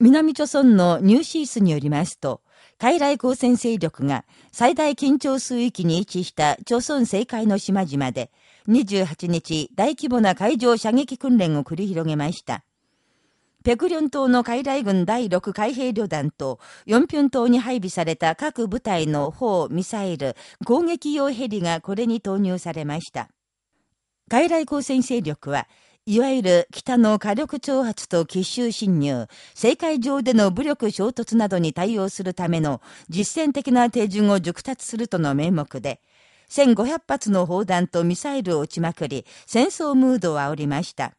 南朝村のニューシースによりますと、海来交戦勢力が最大緊張水域に位置した朝鮮西海の島々で28日大規模な海上射撃訓練を繰り広げました。ペクリョン島の海来軍第6海兵旅団と、ヨンピョン島に配備された各部隊の砲、ミサイル、攻撃用ヘリがこれに投入されました。海来交戦勢力は、いわゆる北の火力挑発と奇襲侵入、世界上での武力衝突などに対応するための実践的な手順を熟達するとの名目で、1500発の砲弾とミサイルを撃ちまくり、戦争ムードを煽りました。